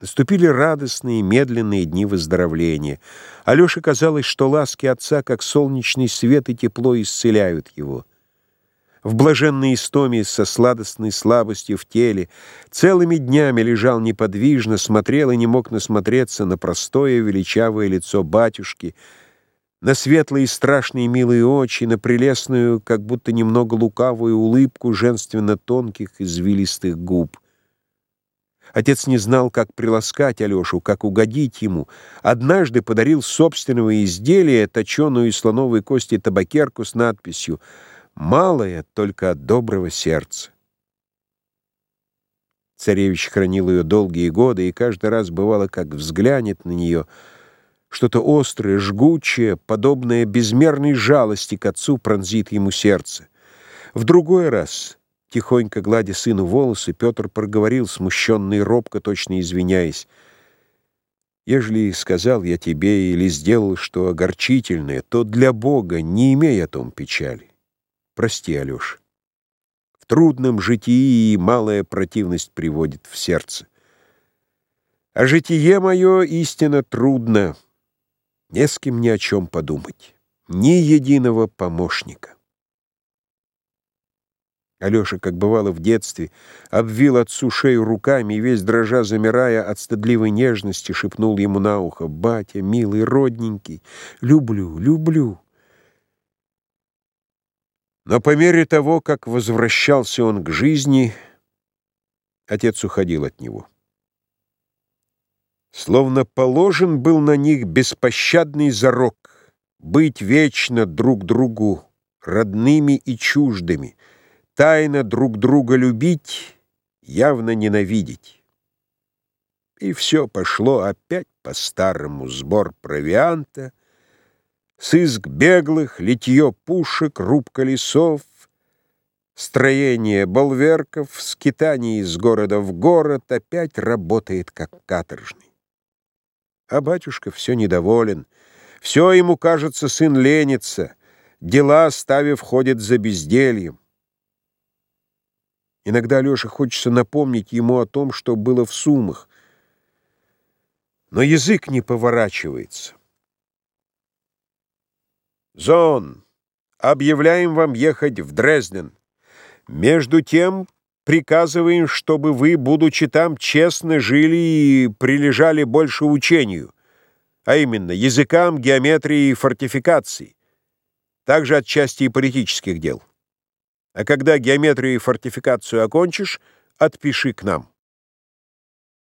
Наступили радостные, медленные дни выздоровления. Алёше казалось, что ласки отца, как солнечный свет и тепло, исцеляют его. В блаженной истоме со сладостной слабостью в теле целыми днями лежал неподвижно, смотрел и не мог насмотреться на простое величавое лицо батюшки, на светлые страшные милые очи, на прелестную, как будто немного лукавую улыбку женственно тонких извилистых губ. Отец не знал, как приласкать Алешу, как угодить ему. Однажды подарил собственного изделия, точеную из слоновой кости табакерку с надписью «Малое только от доброго сердца». Царевич хранил ее долгие годы, и каждый раз бывало, как взглянет на нее, что-то острое, жгучее, подобное безмерной жалости к отцу пронзит ему сердце. В другой раз Тихонько гладя сыну волосы, Петр проговорил, смущенный и робко, точно извиняясь. «Ежели сказал я тебе или сделал что огорчительное, то для Бога не имей о том печали. Прости, Алеша. В трудном житии малая противность приводит в сердце. А житие мое истинно трудно, не с кем ни о чем подумать, ни единого помощника». Алеша, как бывало в детстве, обвил отцу шею руками и весь дрожа замирая от стыдливой нежности, шепнул ему на ухо «Батя, милый, родненький, люблю, люблю». Но по мере того, как возвращался он к жизни, отец уходил от него. Словно положен был на них беспощадный зарок быть вечно друг другу родными и чуждыми — тайно друг друга любить, явно ненавидеть. И все пошло опять по-старому. Сбор провианта, сыск беглых, литье пушек, рубка лесов, строение болверков, скитание из города в город опять работает как каторжный. А батюшка все недоволен. Все ему кажется, сын ленится, дела ставив ходит за бездельем. Иногда Алёше хочется напомнить ему о том, что было в Сумах. Но язык не поворачивается. «Зон, объявляем вам ехать в Дрезден. Между тем приказываем, чтобы вы, будучи там, честно жили и прилежали больше учению, а именно языкам, геометрии и фортификации, также отчасти и политических дел». А когда геометрию и фортификацию окончишь, отпиши к нам.